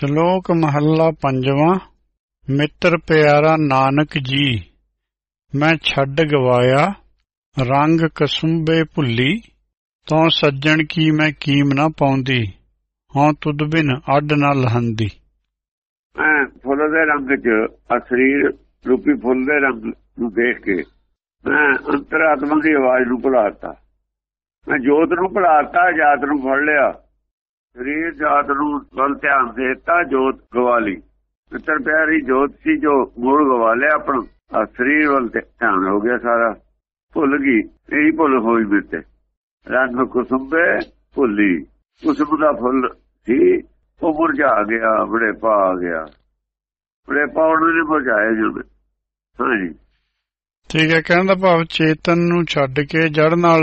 ਸ਼ਲੋਕ ਮਹੱਲਾ ਪੰਜਵਾਂ, ਮਿੱਤਰ ਪਿਆਰਾ ਨਾਨਕ ਜੀ, ਮੈਂ ਛੱਡ ਗਵਾਇਆ, ਰੰਗ ਕਸੁੰਬੇ ਭੁੱਲੀ ਤਉ ਸੱਜਣ ਕੀ ਮੈਂ ਕੀਮ ਨਾ ਪਾਉਂਦੀ ਹਾਂ ਤੁਧ ਬਿਨ ਅੱਡ ਨਾ ਲਹੰਦੀ। ਮੈਂ ਫੁੱਲ ਦੇ ਰੰਗ 'ਚ ਆ ਰੂਪੀ ਫੁੱਲ ਦੇ ਰੰਗ ਨੂੰ ਦੇਖ ਕੇ, ਮੈਂ ਅੰਤਰਾਤਮਾ ਦੀ ਆਵਾਜ਼ ਨੂੰ ਭੁਲਾਤਾ ਮੈਂ ਜੋਤ ਨੂੰ ਭੁਲਾਤਾ ਜਾਤ ਨੂੰ ਫੜ ਲਿਆ। ਸਰੀਰ ਜਾਤ ਨੂੰ ਵੱਲ ਧਿਆਨ ਦੇਤਾ ਜੋਤ ਗਵਾ ਲਈ। ਮਿੱਤਰ ਪਿਆਰੀ ਜੋਤ ਸੀ ਜੋ ਮੂਲ ਗਵਾ ਲਿਆ ਆਪਣਾ। ਸਰੀਰ ਵੱਲ ਧਿਆਨ ਹੋ ਗਿਆ ਸਾਰਾ। ਭੁੱਲ ਗਈ ਇਹੀ ਭੁੱਲ ਹੋਈ ਮਿੱਤੇ। ਰੰਗ ਕੁਸੁੰਬੇ ਭੁੱਲੀ। ਕੁਸੁੰਬ ਦਾ ਫੁੱਲ ਸੀ ਉਹ ਮੁਰਝਾ ਗਿਆ ਬੜੇ ਪਾ ਆ ਗਿਆ। ਬੜੇ ਪਾਉਣ ਨੇ ਮੁਰਝਾਏ ਜਦ। ਹਾਂਜੀ। ਠੀਕ ਹੈ ਕਹਿਣ ਦਾ ਭਾਵ ਚੇਤਨ ਨੂੰ ਛੱਡ ਕੇ ਜੜ ਨਾਲ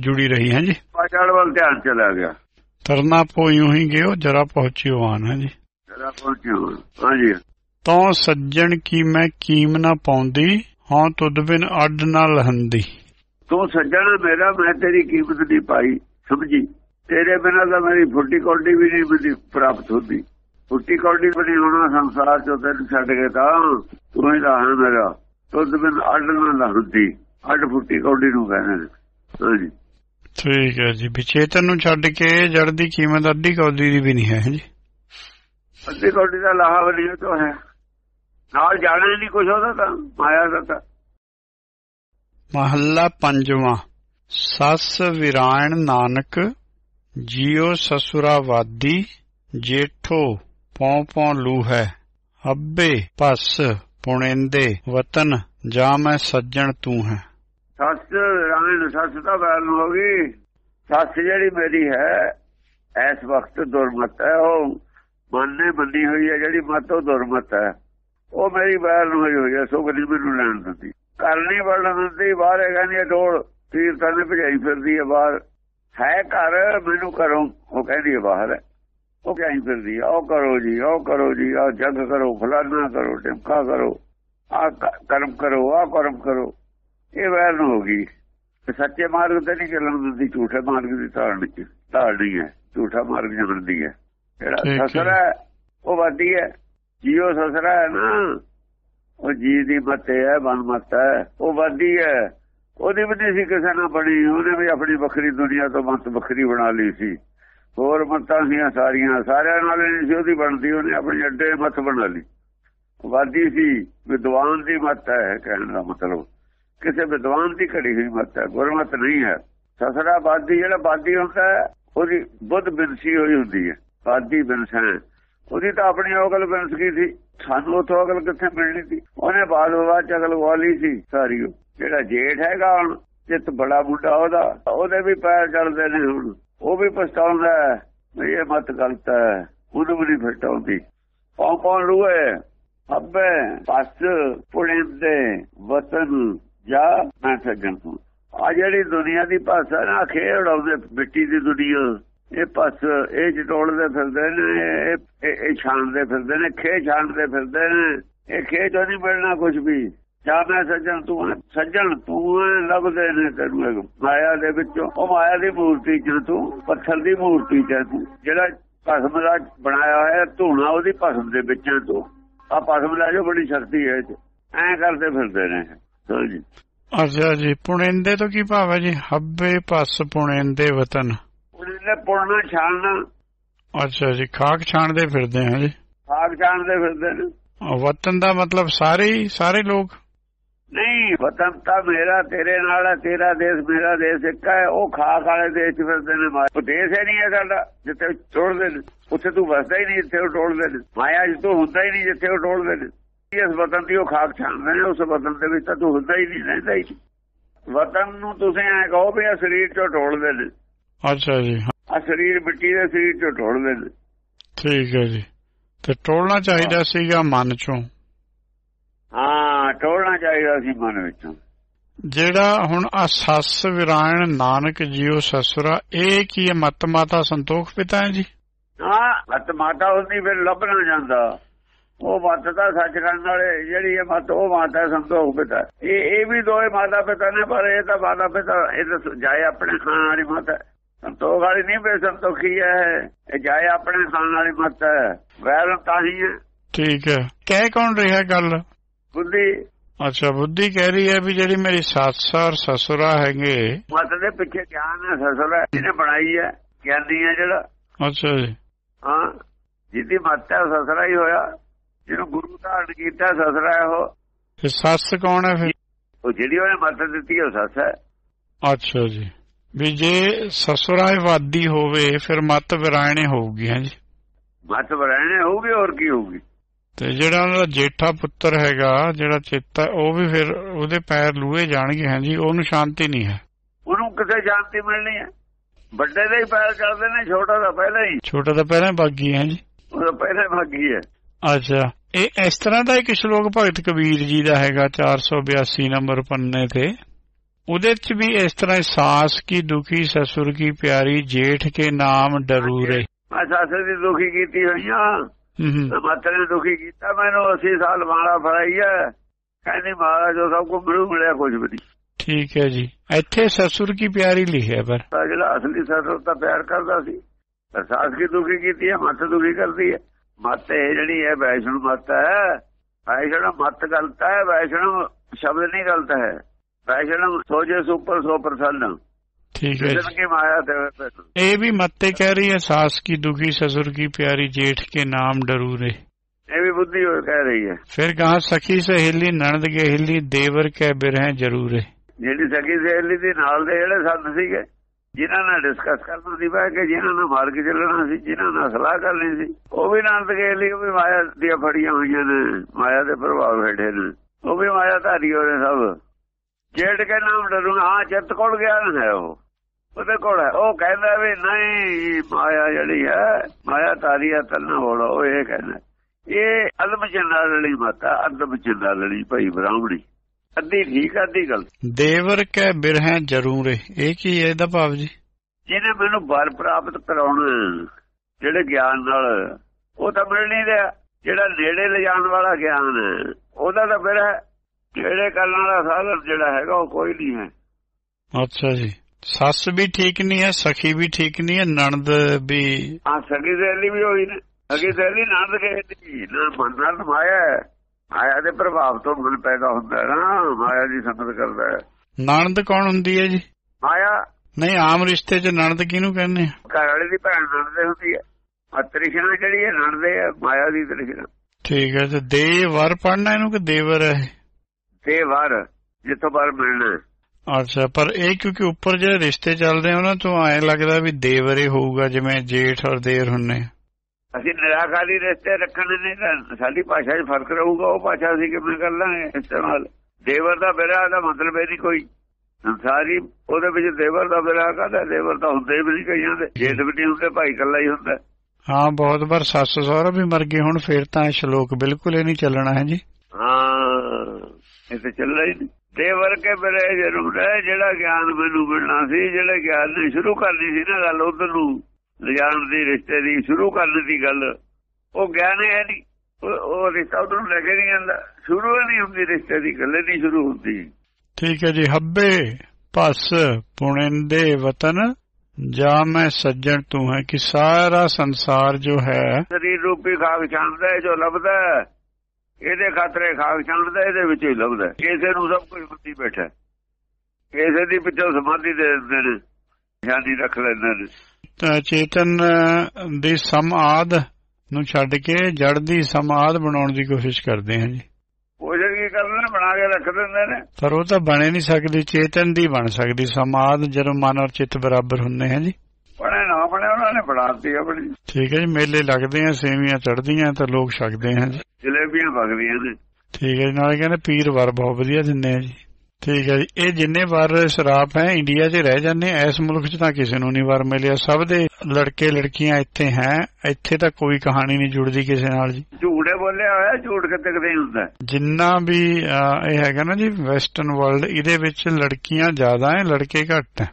ਜੁੜੀ ਰਹੀ ਹੈ ਜੀ ਪਾਛੜ ਵੱਲ ਧਿਆਨ ਚਲਾ ਗਿਆ। ਤਰਨਾ ਪੋਇਉ ਹੀ ਗਿਓ ਜਰਾ ਪਹੁੰਚਿਓ ਆਨ ਹੈ ਜੀ ਜਰਾ ਪਹੁੰਚਿਓ ਹਾਂਜੀ। ਤਉ ਸੱਜਣ ਕੀ ਮੈਂ ਕੀਮ ਨਾ ਪਾਉਂਦੀ ਹਾਂ ਤੁਧ ਬਿਨ ਅੱਡ ਨਾ ਲਹੰਦੀ। ਤੂੰ ਸੱਜਣ ਮੇਰਾ ਮੈਂ ਤੇਰੀ ਕੀਮਤ ਨਹੀਂ ਪਾਈ ਸਮਝੀ? ਤੇਰੇ ਬਿਨਾਂ ਤਾਂ ਮੇਰੀ ਫੁੱਟੀ ਕੌਡੀ ਵੀ ਨਹੀਂ ਮੈਨੂੰ ਪ੍ਰਾਪਤ ਹੁੰਦੀ। ਫੁੱਟੀ ਕੌਡੀ ਨਹੀਂ ਹੋਣਾ ਸੰਸਾਰ ਚੋਂ ਤੈਨੂੰ ਛੱਡ ਕੇ ਤਾਂ ਤੂੰ ਹੀ ਤਾਂ ਹੈ ਮੇਰਾ। ਤੁਧ ਬਿਨ ਅੱਡ ਨਾ ਲਹੰਦੀ ਅੱਡ ਫੁੱਟੀ ਕੌਡੀ ਨੂੰ ਕਹਿੰਦੇ ਨੇ ਹਾਂਜੀ। ਠੀਕ ਹੈ ਜੀ। ਵੀ ਚੇਤਨ ਨੂੰ ਛੱਡ ਕੇ ਜੜ ਦੀ ਕੀਮਤ ਅੱਧੀ ਕੌਦੀ ਦੀ ਵੀ ਨਹੀਂ ਹੈ ਜੀ। ਅੱਧੀ ਕੌਡੀ ਦਾ ਲਾਹਾ ਵਲੀਓ ਤੋਂ ਹੈ। ਨਾਲ ਜਾਣਾ ਨਹੀਂ ਕੁਛ ਉਹਦਾ ਤਾਂ ਮਾਇਆ ਦਾ ਤਾਂ। ਮਹੱਲਾ ਪੰਜਵਾਂ। ਸੱਸ ਵਿਰਾਇਣ ਨਾਨਕ ਜੀਉ ਸਸੁਰਾਵਾਦੀ ਜੇਠੋ ਪੌ ਪੌ ਲੂ ਹੈ। ਅੱਬੇ ਪਸ ਪੁਣੇਂਦੇ ਵਤਨ ਜਾ ਮੈਂ ਸੱਜਣ ਤੂੰ ਹੈ। ਸੱਸ, ਰਾਣ ਸੱਸ ਤਾਂ ਬੈਲ ਹੋ ਗਈ ਸੱਸ ਜਿਹੜੀ ਮੇਰੀ ਹੈ, ਇਸ ਵਕਤ ਦੁਰਮਤ ਹੈ। ਉਹ ਮਨ ਨੇ ਬੰਦੀ ਹੋਈ ਹੈ, ਜਿਹੜੀ ਮਤ ਉਹ ਦੁਰਮਤ ਹੈ। ਉਹ ਮੇਰੀ ਬੈਲ ਹੋਈ ਹੋਈ ਹੈ ਸੁਖ ਨਹੀਂ ਮੈਨੂੰ ਲੈਣ ਦਿੰਦੀ। ਘਰ ਨਹੀਂ ਵੜਨ ਦਿੰਦੀ, ਬਾਹਰ ਹੈ ਕਹਿੰਦੀ ਹੈ ਡੋਲ ਤੀਰਥਾਂ ਭਜਾਈ ਫਿਰਦੀ ਹੈ ਬਾਹਰ। ਹੈ ਘਰ, ਮੈਨੂੰ ਕਰੋ ਉਹ ਕਹਿੰਦੀ ਹੈ ਬਾਹਰ ਹੈ। ਉਹ ਕਹੀਂ ਫਿਰਦੀ ਹੈ, ਉਹ ਕਰੋ ਜੀ, ਉਹ ਕਰੋ ਜੀ ਆ ਜਗ ਕਰੋ, ਫਲਾਨਾ ਕਰੋ, ਟਿਮਕਾ ਕਰੋ ਆ ਕਰਮ ਕਰੋ ਆ ਕਰਮ ਕਰੋ। ਇਹ ਵੈਰ ਹੋ ਗਈ। ਸੱਚੇ ਮਾਰਗ ਤੇ ਨਹੀਂ ਚੱਲਣ ਦਿੰਦੀ ਝੂਠੇ ਮਾਰਗ ਦੀ ਧਾਰਣ ਚ ਧਾਰਣੀ ਹੈ ਝੂਠਾ ਮਾਰਗ ਜਾਣਦੀ ਹੈ। ਜਿਹੜਾ ਸਸਰਾ ਉਹ ਵਾਦੀ ਹੈ। ਜੀਓ ਸਸਰਾ ਹੈ ਨਾ ਉਹ ਜੀ ਦੀ ਮੱਤੇ ਹੈ ਬਨ ਮੱਤ ਹੈ ਉਹ ਵਾਦੀ ਹੈ। ਉਹਦੀ ਵੀ ਨਹੀਂ ਸੀ ਕਿਸੇ ਨਾਲ ਬਣੀ ਉਹਨੇ ਵੀ ਆਪਣੀ ਵੱਖਰੀ ਦੁਨੀਆ ਤੋਂ ਮੱਤ ਵੱਖਰੀ ਬਣਾ ਲਈ ਸੀ। ਹੋਰ ਮੱਤਾਂ ਸੀਆਂ ਸਾਰੀਆਂ ਸਾਰਿਆਂ ਨਾਲ ਨਹੀਂ ਸੀ ਉਹਦੀ ਬਣਦੀ ਉਹਨੇ ਆਪਣੀ ਅੱਡੇ ਮੱਤ ਬਣਾ ਲਈ। ਵਾਦੀ ਸੀ ਵਿਦਵਾਨ ਦੀ ਮੱਤ ਹੈ ਕਹਿਣ ਦਾ ਮਤਲਬ। ਕਿਸੇ ਵਿਦਵਾਨ ਦੀ ਘੜੀ ਹੋਈ ਮਤ ਹੈ, ਗੁਰਮਤ ਨਹੀਂ ਹੈ। ਸਸਰਾ ਬਾਦੀ ਜਿਹੜਾ ਬਾਦੀ ਹੁੰਦਾ ਉਹਦੀ ਬੁੱਧ ਬਿਨਸੀ ਹੋਈ ਹੁੰਦੀ ਹੈ, ਬਾਦੀ ਬਿਨਸ ਉਹਦੀ ਤਾਂ ਆਪਣੀ ਔਗਲ ਬਿਨਸ ਕੀ ਸੀ? ਸਾਨੂੰ ਉਥੋਂ ਅਗਲ ਕਿੱਥੇ ਮਿਲਣੀ ਸੀ? ਉਹਨੇ ਬਾਦ ਬਾਦ ਚ ਅਗਲ ਵਾਲੀ ਸੀ ਸਾਰੀ ਜਿਹੜਾ ਜੇਠ ਹੈਗਾ ਹੁਣ ਜਿੱਤ ਬੜਾ ਬੁੱਢਾ ਉਹਦਾ, ਉਹਦੇ ਵੀ ਪੈਰ ਚੜਦੇ ਨੇ ਹੁਣ। ਉਹ ਵੀ ਪਛਤਾਉਂਦਾ ਵੀ ਇਹ ਮਤ ਗਲਤ ਹੈ, ਉਹਨੂੰ ਵੀ ਨਹੀਂ ਫਿੱਟ ਆਉਂਦੀ ਕੌਣ ਕੌਣ ਰੂਏ ਅੱਬੇ ਪਸ ਪੁਣਿੰਦੇ ਵਤਨ ਜਾ, ਮੈਂ ਸੱਜਣ ਤੂੰ ਆ ਜਿਹੜੀ ਦੁਨੀਆ ਦੀ ਭਾਸ਼ਾ ਨਾ ਖੇੜ ਆਉਂਦੇ ਮਿੱਟੀ ਦੀ ਦੁਨੀਆ। ਇਹ ਪਸ, ਇਹ ਜਟੋਲਦੇ ਫਿਰਦੇ ਨੇ, ਇਹ- ਛਾਣਦੇ ਫਿਰਦੇ ਨੇ, ਖੇ ਛਾਣਦੇ ਫਿਰਦੇ ਨੇ। ਇਹ ਖੇ ਚੋਂ ਨਹੀਂ ਮਿਲਣਾ ਕੁਝ ਵੀ। ਜਾਂ ਮੈਂ ਸੱਜਣ, ਤੂੰ ਸੱਜਣ, ਤੂੰ ਲੱਭਦੇ ਨੇ ਤੈਨੂੰ ਮਾਇਆ ਦੇ ਵਿੱਚੋਂ। ਉਹ ਮਾਇਆ ਦੀ ਮੂਰਤੀ ਚ ਤੂੰ, ਪੱਥਰ ਦੀ ਮੂਰਤੀ ਚ ਤੂੰ। ਜਿਹੜਾ ਭਸਮ ਦਾ ਬਣਾਇਆ ਹੋਇਆ ਧੂਣਾ ਉਹਦੀ ਭਸਮ ਦੇ ਵਿੱਚ ਤੂੰ। ਆ ਭਸਮ ਦਾ ਜੋ ਬੜੀ ਸ਼ਕਤੀ ਹੈ ਇਹ ਐਂ ਕਰਦੇ ਫਿਰਦੇ ਨੇ। ਹਾਂਜੀ ਅੱਛਾ ਜੀ ਪੁਣੇਂਦੇ ਤੋਂ ਕੀ ਭਾਵ ਹੈ ਜੀ? ਹੱਬੇ ਪਸ ਪੁਣੇਂਦੇ ਵਤਨ। ਉਹਨੇ ਪੁਰਣਾ ਛਾਣਨਾ। ਅੱਛਾ ਜੀ ਖਾਕ ਛਾਣਦੇ ਫਿਰਦੇ ਹਾਂ ਜੀ। ਸਾਗ ਛਾਣਦੇ ਫਿਰਦੇ ਨੇ। ਵਤਨ ਦਾ ਮਤਲਬ ਸਾਰੇ ਹੀ ਸਾਰੇ ਲੋਕ? ਨਹੀਂ ਵਤਨ ਤਾਂ ਮੇਰਾ ਤੇਰੇ ਨਾਲ ਹੈ ਤੇਰਾ ਦੇਸ਼ ਮੇਰਾ ਦੇਸ਼ ਇੱਕ ਹੈ ਉਹ ਖਾਕ ਵਾਲੇ ਦੇਸ਼ ਫਿਰਦੇ ਨੇ ਮਾਇਆ। ਉਹ ਦੇਸ਼ ਹੀ ਨਹੀਂ ਹੈ ਸਾਡਾ ਜਿੱਥੇ ਟੋਲਦੇ ਨੇ। ਉੱਥੇ ਤੂੰ ਵਸਦਾ ਹੀ ਨਹੀਂ ਜਿੱਥੇ ਉਹ ਟੋਲਦੇ ਨੇ। ਮਾਇਆ ਤੂੰ ਹੁੰਦਾ ਹੀ ਨਹੀਂ ਜਿੱਥੇ ਉਹ ਟੋਲਦੇ ਨੇ। ਇਸ ਵਤਨ ਦੀ ਉਹ ਖਾਕ ਛਾਣਦੇ ਨੇ ਉਸ ਵਤਨ ਦੇ ਵਿੱਚ ਤਾਂ ਤੂੰ ਹੁੰਦਾ ਹੀ ਨਹੀਂ ਰਹਿੰਦਾ ਹੀ। ਵਤਨ ਨੂੰ ਤੁਸੀਂ ਐ ਕਹੋ ਵੀ ਆ ਸਰੀਰ 'ਚੋਂ ਟੋਲਦੇ ਨੇ। ਅੱਛਾ ਜੀ ਆ ਸਰੀਰ ਮਿੱਟੀ ਦੇ ਸਰੀਰ 'ਚੋਂ ਟੋਲਦੇ ਨੇ। ਠੀਕ ਹੈ ਜੀ। ਤੇ ਟੋਲਣਾ ਚਾਹੀਦਾ ਸੀਗਾ ਮਨ ਚੋਂ? ਹਾਂ ਟੋਲਣਾ ਚਾਹੀਦਾ ਸੀ ਮਨ ਵਿੱਚੋਂ। ਜਿਹੜਾ ਹੁਣ ਆ ਸੱਸ ਵਿਰਾਇਣ ਨਾਨਕ ਜੀਓ ਸਸੁਰਾ ਇਹ ਕੀ ਹੈ? ਮਤ ਮਾਤਾ ਸੰਤੋਖ ਪਿਤਾ ਹੈ ਜੀ? ਹਾਂ ਮਤ ਮਾਤਾ ਹੁੰਦੀ ਫਿਰ ਲੱਭਣਾ ਜਾਂਦਾ। ਉਹ ਮਤ ਦਾ ਸੱਚਖੰਡ ਵਾਲੇ ਜਿਹੜੀ ਇਹ ਮਤ ਉਹ ਮਾਤਾ ਸੰਤੋਖ ਪਿਤਾ। ਇਹ ਇਹ ਵੀ ਦੋਏ ਮਾਤਾ ਪਿਤਾ ਨੇ ਪਰ ਇਹ ਤਾਂ ਮਾਤਾ ਪਿਤਾ ਇਹ ਤਾਂ ਜਾਏ ਆਪਣੇ ਖਾਣ ਵਾਲੀ ਮਤ ਹੈ। ਸੰਤੋਖ ਵਾਲੀ ਨਹੀਂ ਬੇਸੰਤੋਖੀ ਹੈ ਇਹ ਜਾਏ ਆਪਣੇ ਖਾਣ ਵਾਲੀ ਮਤ ਹੈ। ਵੈਰ ਤਾਂ ਹੀ ਠੀਕ ਹੈ। ਕਹਿ ਕੌਣ ਰਿਹਾ ਗੱਲ? ਬੁੱਧੀ। ਅੱਛਾ ਬੁੱਧੀ ਕਹਿ ਰਹੀ ਹੈ ਵੀ ਜਿਹੜੀ ਮੇਰੀ ਸੱਸ ਔਰ ਸਸੁਰਾ ਹੈਗੇ। ਮਤ ਦੇ ਪਿੱਛੇ ਗਿਆਨ ਹੈ ਸਸਰਾ ਜਿਹਨੇ ਬਣਾਈ ਹੈ ਗਿਆਨੀ ਹੈ ਜਿਹੜਾ। ਅੱਛਾ ਜੀ। ਹਾਂ ਜਿਹਦੀ ਮਤ ਹੈ ਸਸਰਾ ਹੀ ਹੋਇਆ। ਜਿਹਨੂੰ ਗੁਰੂ ਧਾਰਨ ਕੀਤਾ ਸਸਰਾ ਉਹ ਤੇ ਸੱਸ ਕੌਣ ਹੈ ਫਿਰ? ਉਹ ਜਿਹੜੀ ਉਹਨੇ ਮਤ ਦਿੱਤੀ ਉਹ ਸੱਸ ਹੈ। ਅੱਛਾ ਜੀ। ਵੀ ਜੇ ਸਸੁਰਾਏ ਵਾਦੀ ਹੋਵੇ ਫਿਰ ਮਤ ਵਿਰਾਇਣੇ ਹੋਊਗੀ ਹਾਂ ਜੀ? ਮਤ ਬਰਹਿਣੇ ਹੋਊਗੀ ਹੋਰ ਕੀ ਹੋਊਗੀ? ਤੇ ਜਿਹੜਾ ਉਹਨਾਂ ਦਾ ਜੇਠਾ ਪੁੱਤਰ ਹੈਗਾ ਜਿਹੜਾ ਚੇਤਾ ਉਹ ਵੀ ਫਿਰ ਉਹਦੇ ਪੈਰ ਲੂਏ ਜਾਣਗੇ ਹਾਂ ਜੀ? ਉਹਨੂੰ ਸ਼ਾਂਤੀ ਨਹੀਂ ਹੈ। ਉਹਨੂੰ ਕਿਤੇ ਸ਼ਾਂਤੀ ਮਿਲਣੀ ਹੈ? ਵੱਡੇ ਦੇ ਹੀ ਪੈਰ ਚੱਲਦੇ ਨੇ ਛੋਟਾ ਦਾ ਪਹਿਲਾਂ ਹੀ। ਛੋਟਾ ਤਾਂ ਪਹਿਲਾਂ ਬਾਗੀ ਹੈ ਜੀ? ਉਹ ਪਹਿਲਾਂ ਭਾਗੀ ਹੈ। ਅੱਛਾ। ਇਹ ਇਸ ਤਰ੍ਹਾਂ ਦਾ ਇੱਕ ਸ਼ਲੋਕ ਭਗਤ ਕਬੀਰ ਜੀ ਦਾ ਹੈਗਾ 482 ਨੰਬਰ ਪੰਨੇ ਤੇ। ਉਹਦੇ ਚ ਵੀ ਇਸ ਤਰ੍ਹਾਂ ਸਾਸ ਕੀ ਦੁਖੀ ਸਸੁਰ ਕੀ ਪਿਆਰੀ ਜੇਠ ਕੇ ਨਾਮ ਡਰੂਰੇ ਸੱਸ ਦੀ ਦੁਖੀ ਕੀਤੀ ਹੋਈ ਆ। ਹੂੰ ਹੂੰ। ਮੱਤ ਨੇ ਦੁਖੀ ਕੀਤਾ ਮੈਨੂੰ 80 ਸਾਲ ਮਾਲਾ ਫੜਾਈ ਹੈ ਕਹਿੰਦੀ ਮਹਾਰਾਜ ਜੋ ਸਭ ਕੁਝ ਮਿਲੂ ਮਿਲਿਆ ਕੁਝ ਵੀ ਠੀਕ ਹੈ ਜੀ। ਇੱਥੇ ਸਸੁਰ ਕੀ ਪਿਆਰੀ ਲਿਖਿਆ ਪਰ। ਜਿਹੜਾ ਅਸਲੀ ਸਸੁਰ ਤਾਂ ਪਿਆਰ ਕਰਦਾ ਸੀ। ਸਾਸ ਕੀ ਦੁਖੀ ਕੀਤੀ ਹੈ ਮੱਤ ਦੁਖੀ ਕਰਦੀ ਹੈ ਮੱਤ ਇਹ ਜਿਹੜੀ ਹੈ ਵੈਸ਼ਨੂ ਮੱਤ ਹੈ ਵੈਸ਼ਨੂ ਮੱਤ ਗਲਤ ਹੈ ਵੈਸ਼ਨੂ ਸ਼ਬਦ ਨਹੀਂ ਗਲਤ ਹੈ। ਵੈਸ਼ਨੂ ਸੋਜੇ ਸੁਪਰ ਸੋ ਪ੍ਰਸੰਨ। ਠੀਕ ਹੈ ਜਿਸਨ ਜੀ ਕੀ ਮਾਇਆ ਤੇ ਇਹ ਵੀ ਮੱਤੇ ਕਹਿ ਰਹੀ ਹੈ ਸਾਸ ਕੀ ਦੁਖੀ ਸਸੁਰ ਕੀ ਪਿਆਰੀ ਜੇਠ ਕੇ ਨਾਮ ਡਰੂਰੇ ਇਹ ਵੀ ਬੁੱਧੀ ਹੋਏ ਕਹਿ ਰਹੀ ਹੈ। ਫਿਰ ਕਹਾ ਸਖੀ ਸਹੇਲੀ ਨਣਦ ਗਹਿਲੀ ਦੇਵਰ ਕਹਿ ਬਿਰਹਿ ਜਰੂਰੇ। ਜਿਹੜੀ ਸਗੀ ਸਹੇਲੀ ਦੇ ਨਾਲ ਦੇ ਜਿਹੜੇ ਸੰਤ ਸੀਗੇ ਜਿਨ੍ਹਾਂ ਨਾਲ ਡਿਸਕਸ ਕਰਨਾ ਸੀ, ਬਹਿ ਕੇ ਜਿਨ੍ਹਾਂ ਨਾਲ ਮਾਰ ਕੇ ਚੱਲਣਾ ਸੀ, ਜਿਨ੍ਹਾਂ ਨਾਲ ਸਲਾਹ ਕਰਨੀ ਸੀ, ਉਹ ਵੀ ਨਾਲ ਗਏ ਲਈ, ਉਹ ਵੀ ਮਾਇਆ ਦੀਆਂ ਫੜੀਆਂ ਹੋਈਆਂ ਨੇ, ਮਾਇਆ ਦੇ ਪ੍ਰਭਾਵ ਹੇਠੇ ਨੇ, ਉਹ ਵੀ ਮਾਇਆ ਧਾਰੀ ਹੋ ਨੇ ਸਭ। ਜੇੜ ਕੇ ਨਾਮ ਡਰੂ, ਹਾਂ, ਚਿੱਤ ਕੋਲ ਗਿਆ ਹੈ ਉਹ, ਉਹਦੇ ਕੋਲ ਹੈ। ਉਹ ਕਹਿੰਦਾ ਵੀ ਨਹੀਂ, ਮਾਇਆ ਜਿਹੜੀ ਹੈ ਮਾਇਆ ਧਾਰੀ ਆ ਤੰਨਾ ਹੋੜਾ ਉਹ ਇਹ ਕਹਿੰਦਾ। ਇਹ ਅਦਮ ਚੰਦਾਲੜੀ ਮਾਤਾ ਅਦਮ ਚੰਦਾਲੜੀ ਭਾਈ ਬ੍ਰਾਹਮਣੀ। ਅੱਧੀ ਠੀਕ ਅੱਧੀ ਗਲਤ। ਦੇਵਰ ਕਹਿ ਬਿਰਹਿ ਜਰੂਰੇ। ਇਹ ਕੀ ਹੈ ਇਹਦਾ ਭਾਵ ਜੀ? ਜਿਹਨੇ ਮੈਨੂੰ ਵਰ ਪ੍ਰਾਪਤ ਕਰਾਉਣਾ ਜਿਹੜੇ ਗਿਆਨ ਨਾਲ ਉਹ ਤਾਂ ਮਿਲ ਨਹੀਂ ਰਿਹਾ। ਜਿਹੜਾ ਨੇੜੇ ਲਿਜਾਣ ਵਾਲਾ ਗਿਆਨ ਹੈ, ਉਹਦਾ ਤਾਂ ਫਿਰ ਹੈ ਜਿਹੜੇ ਕਰਨ ਵਾਲਾ ਸਾਧਨ ਜਿਹੜਾ ਹੈਗਾ ਉਹ ਕੋਈ ਨਹੀਂ ਹੈ। ਅੱਛਾ ਜੀ। ਸੱਸ ਵੀ ਠੀਕ ਨਹੀਂ ਹੈ ਸਖੀ ਵੀ ਠੀਕ ਨਹੀਂ ਹੈ ਨਣਦ ਵੀ ਆ ਸਗੀ ਸਹੇਲੀ ਵੀ ਹੋਈ ਨੇ। ਸਗੀ ਸਹੇਲੀ ਨੰਦ ਕੇ ਦੀ ਨੰਦ ਮਾਇਆ ਹੈ। ਮਾਇਆ ਦੇ ਪ੍ਰਭਾਵ ਤੋਂ ਮਨ ਪੈਦਾ ਹੁੰਦਾ ਨਾ ਮਾਇਆ ਦੀ ਸੰਗਤ ਕਰਦਾ ਹੈ। ਨਣਦ ਕੌਣ ਹੁੰਦੀ ਹੈ ਜੀ? ਮਾਇਆ? ਨਹੀਂ ਆਮ ਰਿਸ਼ਤੇ 'ਚ ਨਣਦ ਕਿਹਨੂੰ ਕਹਿੰਦੇ ਆ? ਘਰ ਵਾਲੇ ਦੀ ਭੈਣ ਨੰਦ ਦੇ ਹੁੰਦੀ ਹੈ। ਆ ਤ੍ਰਿਸ਼ਨਾ ਜਿਹੜੀ ਹੈ? ਨੰਦ ਦੇ ਹੈ ਮਾਇਆ ਦੀ ਤ੍ਰਿਸ਼ਨਾ। ਠੀਕ ਹੈ ਤੇ ਦੇਵਰ ਪੜਨਾ ਇਹਨੂੰ ਕਿ ਦੇਵਰ ਹੈ? ਇਹ? ਤੇ ਵਾਰ ਜਿੱਥੋਂ ਬਾਰ ਮਿਲਣਾ। ਅੱਛਾ ਪਰ ਇਹ ਕਿਉਂਕਿ ਉੱਪਰ ਜਿਹੜੇ ਰਿਸ਼ਤੇ ਚੱਲਦੇ ਆ ਉਹਨਾਂ ਤੋਂ ਐਂ ਲੱਗਦਾ ਵੀ ਦੇਵਰੇ ਹੋਊਗਾ ਜਿਵੇਂ ਜੇਠ ਔਰ ਦੇਰ ਹੁੰਨੇ ਆ। ਅਸੀਂ ਨਿਰਾਕਾਰੀ ਰਿਸ਼ਤੇ ਰੱਖਣੇ ਨੇ ਤਾਂ ਸਾਡੀ ਭਾਸ਼ਾ 'ਚ ਫ਼ਰਕ ਰਹੂਗਾ ਉਹ ਭਾਸ਼ਾ ਅਸੀਂ ਕਿਵੇਂ ਕਰ ਲਾਂਗੇ ਇਸਤੇਮਾਲ ਦੇਵਰ ਦਾ ਬਿਰਹਾ ਦਾ ਮਤਲਬ ਇਹ ਨਹੀਂ ਕੋਈ। ਸੰਸਾਰੀ ਉਹਦੇ ਵਿੱਚ ਦੇਵਰ ਦਾ ਬਿਰਹਾ ਕਾਹਦਾ? ਦੇਵਰ ਤਾਂ ਹੁੰਦੇ ਵੀ ਨਹੀਂ ਕਈਆਂ ਦੇ। ਜੇਠ ਵੀ ਨਹੀਂ ਹੁੰਦੇ ਭਾਈ ਕੱਲਾ ਹੀ ਹੁੰਦਾ। ਹਾਂ ਬਹੁਤ ਵਾਰ ਸੱਸ ਸਹੁਰਾ ਵੀ ਮਰ ਗਏ ਹੁਣ ਫੇਰ ਤਾਂ ਇਹ ਸ਼ਲੋਕ ਬਿਲਕੁਲ ਹੀ ਨਹੀਂ ਚੱਲਣਾ ਹੈ ਜੀ? ਹਾਂ ਇਹ ਤਾਂ ਚੱਲਣਾ ਹੀ ਨਹੀਂ। ਦੇਵਰ ਕੇ ਬਿਰਹੇ ਜ਼ਰੂਰ ਹੈ ਜਿਹੜਾ ਗਿਆਨ ਮੈਨੂੰ ਮਿਲਣਾ ਸੀ ਜਿਹੜੇ ਗਿਆਨ ਨੇ ਸ਼ੁਰੂ ਕਰਨੀ ਸੀ ਨਾ ਗੱਲ ਉਧਰ ਨੂੰ ਲਿਜਾਣ ਦੀ ਰਿਸ਼ਤੇ ਦੀ ਸ਼ੁਰੂ ਕਰਨ ਦੀ ਗੱਲ। ਉਹ ਗਿਆਨ ਹੈ ਨਹੀਂ। ਉਹ- ਰਿਸ਼ਤਾ ਉਧਰ ਨੂੰ ਲੈ ਕੇ ਨਹੀਂ ਜਾਂਦਾ। ਸ਼ੁਰੂ ਨਹੀਂ ਹੁੰਦੀ ਰਿਸ਼ਤੇ ਦੀ ਗੱਲ ਨਹੀਂ ਸ਼ੁਰੂ ਹੁੰਦੀ। ਠੀਕ ਹੈ ਜੀ। ਹੱਬੇ ਭਸ ਪੁਣਿੰਦੇ ਵਤਨ ਜਾ ਮੈਂ ਸੱਜਣ ਤੂੰ ਹੈ ਕਿ ਸਾਰਾ ਸੰਸਾਰ ਜੋ ਹੈ। ਸਰੀਰ ਰੂਪੀ ਖਾਕ ਛਾਂਦਾ ਜੋ ਲੱਭਦਾ ਇਹਦੇ ਖਾਤਰੇ ਖਾਕ ਛਾਂਦਾ ਇਹਦੇ ਵਿੱਚ ਹੀ ਲੱਭਦਾ। ਕਿਸੇ ਨੂੰ ਸਭ ਕੁਝ ਬੁੱਧੀ ਬੈਠਾ। ਕਿਸੇ ਦੀ ਪਿੱਛੋਂ ਸਮਾਧੀ ਦੇ ਦਿੰਦੇ ਨੇ। ਰੱਖ ਲੈਂਦੇ ਨੇ। ਚੇਤਨ ਦੀ ਸਮਾਦ ਨੂੰ ਛੱਡ ਕੇ ਜੜ ਦੀ ਸਮਾਦ ਬਣਾਉਣ ਦੀ ਕੋਸ਼ਿਸ਼ ਕਰਦੇ ਹਾਂ ਜੀ। ਕੋਸ਼ਿਸ਼ ਕੀ ਕਰਦੇ ਨੇ ਬਣਾ ਕੇ ਰੱਖ ਦਿੰਦੇ ਨੇ। ਪਰ ਉਹ ਤਾਂ ਬਣੇ ਨਹੀਂ ਸਕਦੀ ਚੇਤਨ ਦੀ ਬਣ ਸਕਦੀ। ਸਮਾਦ ਜਦੋਂ ਮਨ ਔਰ ਚਿੱਤ ਬਰਾਬਰ ਹੁੰਦੇ ਹਨ ਜੀ। ਬਣੇ ਨਾ ਬਣੇ ਉਹਨਾਂ ਨੇ ਬਣਾਤੀ ਆਪਣੀ। ਠੀਕ ਹੈ ਜੀ ਮੇਲੇ ਲੱਗਦੇ ਆ ਸੇਵੀਆਂ ਚੜਦੀਆਂ ਤਾਂ ਲੋਕ ਛਕਦੇ ਆ ਜੀ। ਜਲੇਬੀਆਂ ਵਗਦੀਆਂ ਨੇ। ਠੀਕ ਹੈ ਜੀ ਨਾਲੇ ਕਹਿੰਦੇ ਪੀਰ ਵਰ ਬਹੁਤ ਵਧੀਆ ਦਿੰਦੇ ਆ ਜੀ। ਠੀਕ ਹੈ ਇਹ ਜਿੰਨੇ ਵਾਰ ਸ਼ਰਾਪ ਹੈ ਇੰਡੀਆ 'ਚ ਰਹਿ ਜਾਂਦੇ ਇਸ ਮੁਲਕ 'ਚ ਤਾਂ ਕਿਸੇ ਨੂੰ ਨਹੀਂ ਵਾਰ ਮਿਲਿਆ। ਸਭ ਦੇ ਲੜਕੇ ਲੜਕੀਆਂ ਇੱਥੇ ਹੈ ਇੱਥੇ ਤਾਂ ਕੋਈ ਕਹਾਣੀ ਨਹੀਂ ਜੁੜਦੀ ਕਿਸੇ ਨਾਲ ਜੀ। ਝੂਠੇ ਬੋਲਿਆ ਹੋਇਆ ਝੂਠ ਕਿਤੇ ਕਿਤੇ ਹੀ ਹੁੰਦਾ? ਜਿੰਨਾ ਵੀ ਇਹ ਹੈਗਾ ਨਾ ਜੀ ਵੈਸਟਰਨ ਵਰਲਡ ਇਹਦੇ ਵਿੱਚ ਲੜਕੀਆਂ ਜ਼ਿਆਦਾ ਹੈ ਲੜਕੇ ਘੱਟ ਹੈ।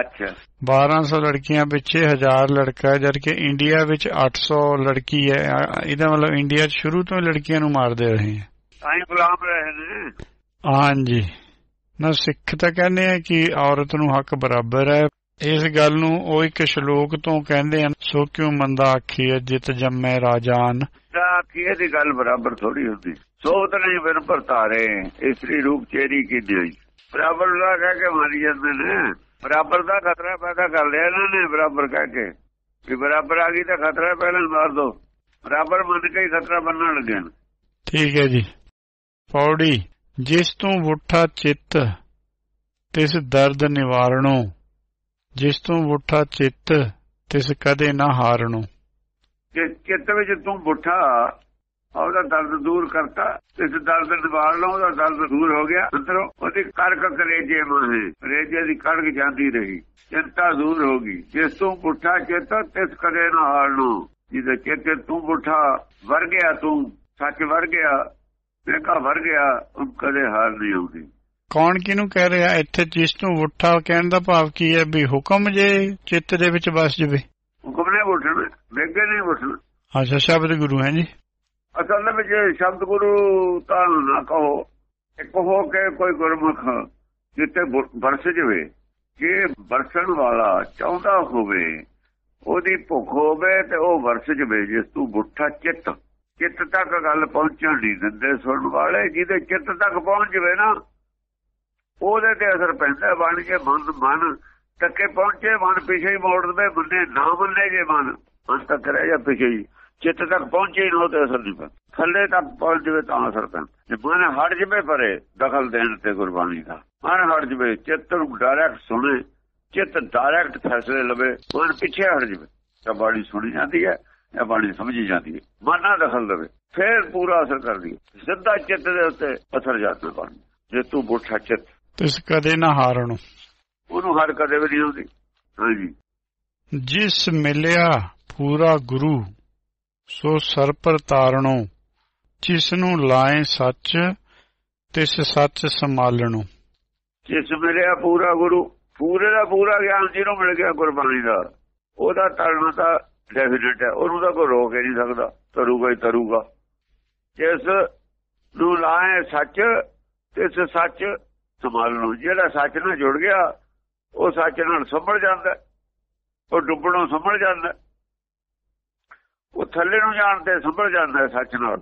ਅੱਛਾ। 1200 ਲੜਕੀਆਂ ਪਿੱਛੇ 1000 ਲੜਕਾ ਹੈ ਜਦਕਿ ਇੰਡੀਆ ਵਿੱਚ 800 ਲੜਕੀ ਹੈ। ਇਹਦਾ ਮਤਲਬ ਇੰਡੀਆ 'ਚ ਸ਼ੁਰੂ ਤੋਂ ਹੀ ਲੜਕੀਆਂ ਨੂੰ ਮਾਰਦੇ ਰਹੇ ਹੈ। ਤਾਂ ਹੀ ਗੁਲਾਮ ਰਹੇ ਨੇ। ਹਾਂਜੀ। ਨਾ ਸਿੱਖ ਤਾਂ ਕਹਿੰਦੇ ਆ ਕਿ ਔਰਤ ਨੂੰ ਹੱਕ ਬਰਾਬਰ ਹੈ। ਇਸ ਗੱਲ ਨੂੰ ਉਹ ਇੱਕ ਸ਼ਲੋਕ ਤੋਂ ਕਹਿੰਦੇ ਹਨ ਸੋ ਕਿਉ ਮੰਦਾ ਆਖੀਏ ਜਿਤ ਜੰਮੈ ਰਾਜਾਨ? ਕੀ ਇਹਦੀ ਗੱਲ ਬਰਾਬਰ ਥੋੜੀ ਹੁੰਦੀ। ਸੋਤ ਨਹੀਂ ਬਿਨ ਭਰਤਾਰੇ ਇਸਰੀ ਰੂਪ ਚੇਰੀ ਕੀ ਦਿਈ ਬਰਾਬਰ ਦਾ ਕਹਿ ਕੇ ਮਾਰੀ ਜਾਂਦੇ ਨੇ। ਬਰਾਬਰ ਦਾ ਖਤਰਾ ਪੈਦਾ ਕਰ ਲਿਆ ਇਹਨਾਂ ਨੇ ਬਰਾਬਰ ਕਹਿ ਕੇ। ਵੀ ਬਰਾਬਰ ਆ ਗਈ ਤਾਂ ਖਤਰਾ ਪਹਿਲਾਂ ਮਾਰ ਦੋ। ਬਰਾਬਰ ਮੰਨ ਕੇ ਹੀ ਖਤਰਾ ਬੰਨਣ ਲੱਗੇ ਠੀਕ ਹੈ ਜੀ। ਪੌੜੀ। ਜਿਸ ਤੋਂ ਵੁੱਠਾ ਚਿੱਤ, ਤਿਸ ਦਰਦ ਨਿਵਾਰਣੋ। ਜਿਸ ਤੋਂ ਵੁੱਠਾ ਚਿੱਤ, ਤਿਸ ਕਦੇ ਨਾ ਹਾਰਣੋ। ਕਿ ਚਿੱਤ ਵਿੱਚ ਤੂੰ ਬੁੱਠਾ ਉਹਦਾ ਦਰਦ ਦੂਰ ਕਰਤਾ ਇਸ ਦਰਦ ਨਿਵਾਰ ਲਓ ਉਹਦਾ ਦਰਦ ਦੂਰ ਹੋ ਗਿਆ। ਅੰਦਰੋਂ ਉਹਦੀ ਕਰਕ ਕਰੇਜੇ ਮਾਹੇ ਕਰੇਜੇ ਦੀ ਕੜਕ ਜਾਂਦੀ ਰਹੀ। ਚਿੰਤਾ ਦੂਰ ਹੋ ਗਈ। ਜਿਸ ਤੋਂ ਬੁੱਠਾ ਚਿੱਤ, ਤਿਸ ਕਦੇ ਨਾ ਹਾਰਨੋ। ਜਿਹਦੇ ਚਿੱਤ ਤੂੰ ਬੁੱਠਾ ਵਰ ਗਿਆ ਤੂੰ, ਸੱਚ ਵਰ ਗਿਆ ਵੇਖਾ ਵਰ ਗਿਆ ਉਹ ਕਦੇ ਹਾਰ ਨਹੀਂ ਆਉਂਦੀ। ਕੌਣ ਕਿਹਨੂੰ ਕਹਿ ਰਿਹਾ ਇੱਥੇ ਜਿਸ ਤੋਂ ਵੁੱਠਾ ਕਹਿਣ ਦਾ ਭਾਵ ਕੀ ਹੈ ਵੀ ਹੁਕਮ ਜੇ ਚਿੱਤ ਦੇ ਵਿੱਚ ਵਸ ਜਵੇ? ਹੁਕਮ ਨੇ ਉੱਠਣਾ ਵੇਗੇ ਨਹੀਂ ਉੱਠਣਾ। ਅੱਛਾ ਸ਼ਬਦ ਗੁਰੂ ਹੈ ਜੀ। ਅਸਲ ਦੇ ਵਿੱਚ ਸ਼ਬਦ ਗੁਰੂ ਤਾਂ ਨਾ ਕਹੋ ਇੱਕ ਹੋ ਕੇ ਕੋਈ ਗੁਰਮੁਖ ਜਿੱਤੇ ਬਰਸ ਜਵੇ ਕਿ ਬਰਸਣ ਵਾਲਾ ਚਾਹੁੰਦਾ ਹੋਵੇ ਉਹਦੀ ਭੁੱਖ ਹੋਵੇ ਤੇ ਉਹ ਵਰਸ ਜਵੇ ਜਿਸ ਤੂੰ ਬੁੱਠਾ ਚਿੱਤ। ਚਿੱਤ ਤੱਕ ਗੱਲ ਪਹੁੰਚਣ ਨਹੀਂ ਦਿੰਦੇ, ਸੁਣਨ ਵਾਲੇ ਜਿਹਦੇ ਚਿੱਤ ਤੱਕ ਪਹੁੰਚ ਜਵੇ ਨਾ, ਉਹਦੇ ਤੇ ਅਸਰ ਪੈਂਦਾ ਬਣ ਕੇ ਮਨ ਮਨ, ਤੱਕੇ ਪਹੁੰਚੇ ਮਨ, ਪਿਛੇ ਹੀ ਮੋੜ ਦਵੇ ਬੰਦੇ ਨਾ ਮੰਨੇ ਜੇ ਮਨ ਮਨ ਤੱਕ ਰਹਿ ਜਾ ਪਿਛੇ ਚਿੱਤ ਤੱਕ ਪਹੁੰਚੇ ਹੀ ਨਾ ਤੇ ਅਸਰ ਨਹੀਂ ਪੈਂਦਾ। ਥੱਲੇ ਤੱਕ ਪਹੁੰਚ ਜਵੇ ਤਾਂ ਅਸਰ ਪੈਂਦਾ। ਜੇ ਮਨ ਹਟ ਜਵੇ ਪਰੇ, ਦਖਲ ਦੇਣ ਤੇ ਗੁਰਬਾਣੀ ਦਾ, ਮਨ ਹਟ ਜਵੇ, ਚਿੱਤ ਨੂੰ ਡਾਇਰੈਕਟ ਸੁਣੇ, ਚਿੱਤ ਡਾਇਰੈਕਟ ਫੈਸਲੇ ਲਵੇ, ਮਨ ਪਿੱਛੇ ਹਟ ਜਵੇ, ਤਾਂ ਬਾਣੀ ਸੁਣੀ ਜਾਂਦੀ ਹੈ। ਇਹ ਬਾਣੀ ਸਮਝੀ ਜਾਂਦੀ ਹੈ। ਮਨ ਦਖਲ ਦੇਵੇ ਫਿਰ ਪੂਰਾ ਅਸਰ ਕਰਦੀ ਹੈ। ਸਿੱਧਾ ਚਿੱਤ ਦੇ ਉੱਤੇ ਅਸਰ ਜਾਂਦਾ ਬਾਣੀ ਜੇ ਤੂੰ ਬੁੱਠਾ ਚਿੱਤ ਤਿਸ ਕਦੇ ਨਾ ਹਾਰਣੋ। ਉਹਨੂੰ ਹਰ ਕਦੇ ਵੀ ਨਹੀਂ ਹੁੰਦੀ। ਹਾਂਜੀ। ਜਿਸ ਮਿਲਿਆ ਪੂਰਾ ਗੁਰੂ ਸੋ ਸਰ ਪਰ ਤਾਰਣੋ। ਜਿਸ ਨੂੰ ਲਾਏ ਸੱਚ ਤਿਸ ਸੱਚ ਸੰਭਾਲਣੋ। ਜਿਸ ਮਿਲਿਆ ਪੂਰਾ ਗੁਰੂ ਪੂਰੇ ਦਾ ਪੂਰਾ ਗਿਆਨ ਜਿਹਨੂੰ ਮਿਲ ਗਿਆ ਗੁਰਬਾਣੀ ਦਾ ਉਹਦਾ ਤਰਨਾ ਤਾਂ ਡੈਫੀਨਿਟ ਹੈ। ਉਹਨੂੰ ਤਾਂ ਕੋਈ ਰੋਕ ਹੀ ਨਹੀਂ ਸਕਦਾ। ਤਰੂਗਾ ਹੀ ਤਰੂਗਾ। ਜਿਸ ਨੂੰ ਲਾਏ ਸੱਚ ਤਿਸ ਸੱਚ ਸੰਭਾਲਣੋ ਜਿਹੜਾ ਸੱਚ ਨਾਲ ਜੁੜ ਗਿਆ ਉਹ ਸੱਚ ਨਾਲ ਸੰਭਲ ਜਾਂਦਾ ਉਹ ਡੁੱਬਣੋਂ ਸੰਭਲ ਜਾਂਦਾ ਉਹ ਥੱਲੇ ਨੂੰ ਜਾਣ ਤੇ ਸੰਭਲ ਜਾਂਦਾ ਸੱਚ ਨਾਲ।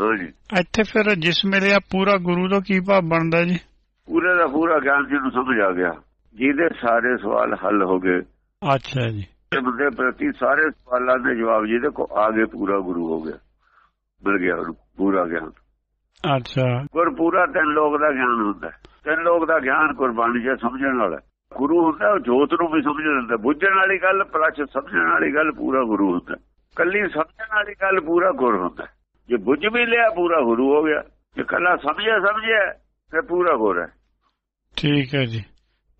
ਹਾਂਜੀ ਇੱਥੇ ਫਿਰ ਜਿਸ ਮਿਲਿਆ ਪੂਰਾ ਗੁਰੂ ਦਾ ਕੀ ਭਾਵ ਬਣਦਾ ਜੀ? ਪੂਰੇ ਦਾ ਪੂਰਾ ਗਿਆਨ ਜਿਹਨੂੰ ਸਮਝ ਆ ਗਿਆ। ਜਿਹਦੇ ਸਾਰੇ ਸਵਾਲ ਹੱਲ ਹੋ ਗਏ। ਅੱਛਾ ਜੀ। ਤੇ ਬੰਦੇ ਪ੍ਰਤੀ ਸਾਰੇ ਸਵਾਲਾਂ ਦੇ ਜਵਾਬ ਜਿਹਦੇ ਕੋ ਆ ਗਏ ਪੂਰਾ ਗੁਰੂ ਹੋ ਗਿਆ ਮਿਲ ਗਿਆ ਪੂਰਾ ਗਿਆਨ। ਅੱਛਾ। ਗੁਰ ਪੂਰਾ ਤਿੰਨ ਲੋਕ ਦਾ ਗਿਆਨ ਹੁੰਦਾ ਤਿੰਨ ਲੋਕ ਦਾ ਗਿਆਨ ਕੁਰਬਾਨੀ ਜੇ ਸਮਝਣ ਵਾਲਾ ਗੁਰੂ ਹੁੰਦਾ ਜੋਤ ਨੂੰ ਵੀ ਸਮਝ ਲੈਂਦਾ ਬੁੱਝਣ ਵਾਲੀ ਗੱਲ ਪਲੱਸ ਸਮਝਣ ਵਾਲੀ ਗੱਲ ਪੂਰਾ ਗੁਰੂ ਹੁੰਦਾ ਕੱਲੀ ਸਮਝਣ ਵਾਲੀ ਗੱਲ ਪੂਰਾ ਗੁਰ ਹੁੰਦਾ ਜੇ ਬੁੱਝ ਵੀ ਲਿਆ ਪੂਰਾ ਗੁਰੂ ਹੋ ਗਿਆ। ਜੇ ਕੱਲਾ ਸਮਝਿਆ ਸਮਝਿਆ ਤੇ ਪੂਰਾ ਗੁਰ ਹੈ। ਠੀਕ ਹੈ ਜੀ।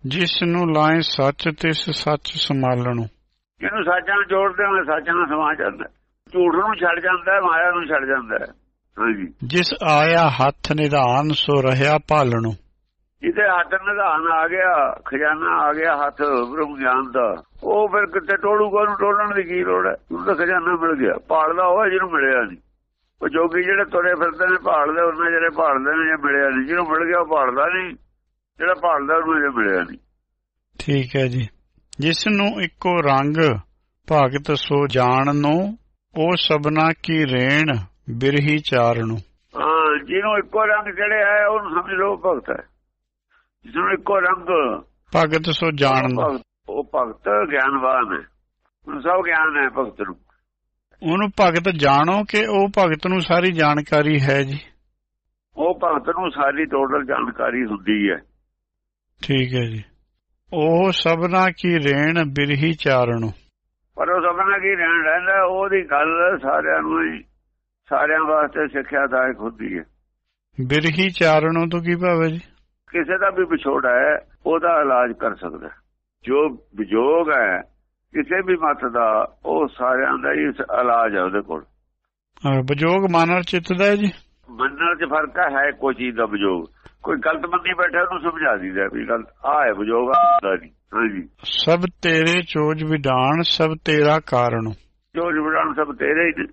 ਜਿਸ ਨੂੰ ਲਾਏ ਸੱਚ ਤਿਸ ਸੱਚ ਸੰਭਾਲਣੋ। ਜਿਹਨੂੰ ਸੱਚਾਂ ਨਾਲ ਜੋੜਦੇ ਸੱਚ ਨਾਲ ਸਮਾ ਜਾਂਦਾ। ਝੂਠ ਨੂੰ ਛੱਡ ਜਾਂਦਾ ਮਾਇਆ ਨੂੰ ਛੱਡ ਜਾਂਦਾ ਹਾਂਜੀ। ਜਿਸ ਆਇਆ ਹੱਥ ਨਿਧਾਨ ਸੋ ਰਹਿਆ ਭਾਲਣੋ ਜਿਹਦੇ ਹੱਥ ਨਿਧਾਨ ਆ ਗਿਆ ਖਜ਼ਾਨਾ ਆ ਗਿਆ ਹੱਥ ਬ੍ਰਹਮ ਗਿਆਨ ਦਾ ਉਹ ਫਿਰ ਕਿਤੇ ਟੋੜੂਗਾ ਉਹਨੂੰ ਟੋੜਨ ਦੀ ਕੀ ਲੋੜ ਹੈ? ਉਹਨੂੰ ਤਾਂ ਖਜ਼ਾਨਾ ਮਿਲ ਗਿਆ। ਭਾਲਦਾ ਉਹ ਜਿਹਨੂੰ ਮਿਲਿਆ ਨਹੀਂ। ਉਹ ਜੋਗੀ ਜਿਹੜੇ ਤੁਰੇ ਫਿਰਦੇ ਨੇ ਭਾਲਦੇ ਉਹਨਾਂ ਜਿਹੜੇ ਭਾਲਦੇ ਨੇ ਜੇ ਮਿਲਿਆ ਨਹੀਂ। ਜਿਹਨੂੰ ਮਿਲ ਗਿਆ ਉਹ ਭਾਲਦਾ ਨਹੀਂ। ਜਿਹੜਾ ਭਾਲਦਾ ਉਹਨੂੰ ਜੇ ਮਿਲਿਆ ਨਹੀਂ। ਠੀਕ ਹੈ ਜੀ। ਜਿਸ ਨੂੰ ਇੱਕੋ ਰੰਗ ਭਗਤ ਸੋ ਜਾਣਨੋ ਉਹ ਸਬਨਾ ਕੀ ਰੇਣ ਬਿਰਹੀ ਚਾਰਣੋ ਜਿਹਨੂੰ ਇੱਕੋ ਰੰਗ ਜਿਹੜੇ ਹੈ ਉਹਨੂੰ ਸਮਝ ਲਓ ਭਗਤ ਹੈ। ਜਿਹਨੂੰ ਇੱਕੋ ਰੰਗ ਭਗਤ ਸੋ ਜਾਣਨੋ ਉਹ ਭਗਤ ਗਿਆਨਵਾਨ ਹੈ। ਉਹਨੂੰ ਸਭ ਗਿਆਨ ਹੈ ਭਗਤ ਨੂੰ। ਉਹਨੂੰ ਭਗਤ ਜਾਣੋ ਕਿ ਉਹ ਭਗਤ ਨੂੰ ਸਾਰੀ ਜਾਣਕਾਰੀ ਹੈ ਜੀ। ਉਹ ਭਗਤ ਨੂੰ ਸਾਰੀ ਟੋਟਲ ਜਾਣਕਾਰੀ ਹੁੰਦੀ ਹੈ। ਠੀਕ ਹੈ ਜੀ। ਉਹ ਸਬਨਾ ਕੀ ਰੇਣ ਬਿਰਹੀ ਚਾਰਣੋ। ਪਰ ਉਹ ਸਭਨਾ ਕੀ ਰਹਿਣ ਰਹਿੰਦਾ ਉਹਦੀ ਗੱਲ ਸਾਰਿਆਂ ਨੂੰ ਹੀ ਸਾਰਿਆਂ ਵਾਸਤੇ ਸਿੱਖਿਆਦਾਇਕ ਹੁੰਦੀ ਹੈ। ਬਿਰਹੀ ਚਾਰਣੋ ਤੋਂ ਕੀ ਭਾਵ ਹੈ ਜੀ? ਕਿਸੇ ਦਾ ਵੀ ਵਿਛੋੜਾ ਹੈ ਉਹਦਾ ਇਲਾਜ ਕਰ ਸਕਦਾ। ਜੋ ਵਿਜੋਗ ਹੈ ਕਿਸੇ ਵੀ ਮਤ ਦਾ ਉਹ ਸਾਰਿਆਂ ਦਾ ਹੀ ਇਲਾਜ ਹੈ ਉਹਦੇ ਕੋਲ। ਵਿਜੋਗ ਮਾਨਰ ਚਿੱਤ ਦਾ ਹੈ ਜੀ? ਮੰਨਣ 'ਚ ਫ਼ਰਕ ਹੈ ਕੋਈ ਚੀਜ਼ ਦਾ ਵਿਜੋਗ ਕੋਈ ਗਲਤ ਬੰਦੀ ਬੈਠਾ ਉਹਨੂੰ ਸਮਝਾ ਦੀਦਾ ਵੀ ਗਲਤ ਆ ਹੈ ਵਿਜੋਗ ਆ ਨਹੀਂ। ਹਾਂਜੀ। ਸਭ ਤੇਰੇ ਚੋਜ ਵਿਡਾਨ ਸਭ ਤੇਰਾ ਕਾਰਣੋ ਜੋ ਜੁੜਾਨ ਸਭ ਤੇਰੇ ਹੀ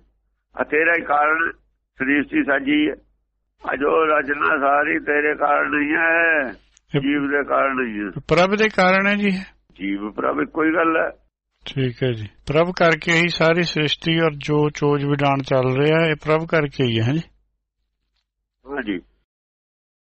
ਆ ਤੇਰਾ ਹੀ ਕਾਰਨ ਸ੍ਰਿਸ਼ਟੀ ਸਾਜੀ ਹੈ। ਆ ਜੋ ਰਚਨਾ ਸਾਰੀ ਤੇਰੇ ਕਾਰਨ ਹੀ ਹੈ ਜੀਵ ਦੇ ਕਾਰਨ ਹੀ ਹੈ। ਪ੍ਰਭ ਦੇ ਕਾਰਨ ਹੈ ਜੀ। ਜੀਵ ਪ੍ਰਭ ਹੀ ਗੱਲ ਹੈ। ਠੀਕ ਹੈ ਜੀ। ਪ੍ਰਭ ਕਰਕੇ ਹੀ ਸਾਰੀ ਸ੍ਰਿਸ਼ਟੀ ਔਰ ਜੋ ਚੋਜ ਵਿਡਾਣ ਚੱਲ ਰਿਹਾ ਹੈ ਇਹ ਪ੍ਰਭ ਕਰਕੇ ਹੀ ਹੈ ਜੀ? ਹਾਂਜੀ।